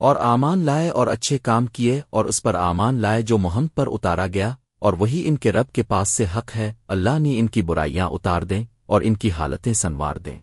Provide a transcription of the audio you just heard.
اور آمان لائے اور اچھے کام کیے اور اس پر آمان لائے جو محمد پر اتارا گیا، اور وہی ان کے رب کے پاس سے حق ہے، اللہ نے ان کی برائیاں اتار دیں اور ان کی حالتیں سنوار دیں۔